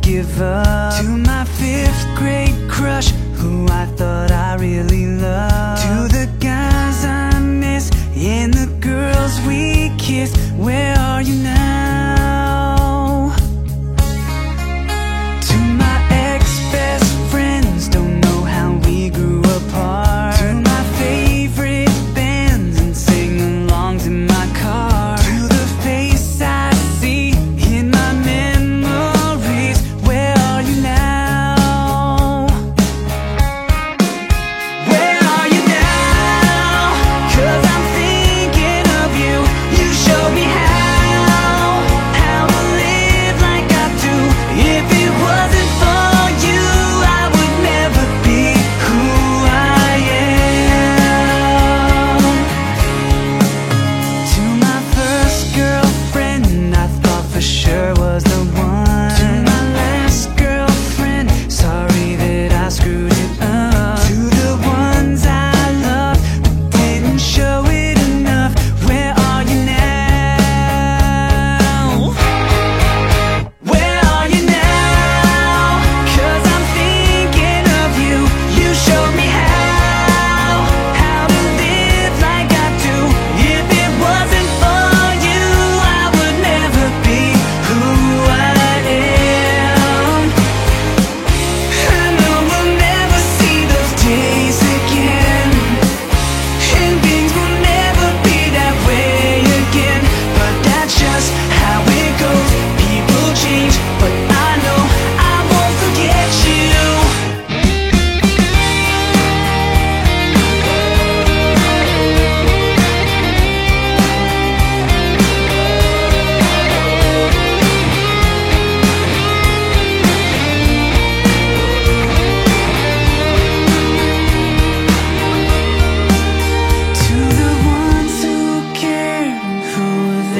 give up to my fifth grade crush, who I thought I really loved.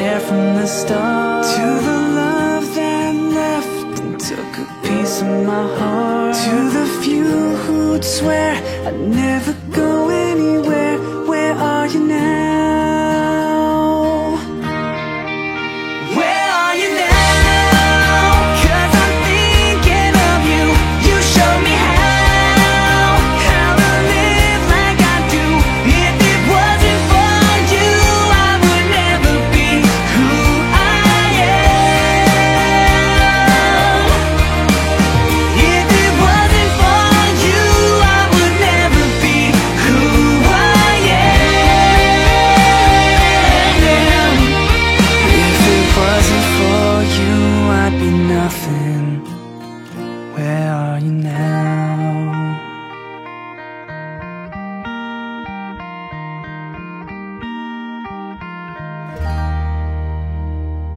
there from the start. To the love that left and took a piece of my heart. To the few who'd swear I'd never go nothing. Where are you now?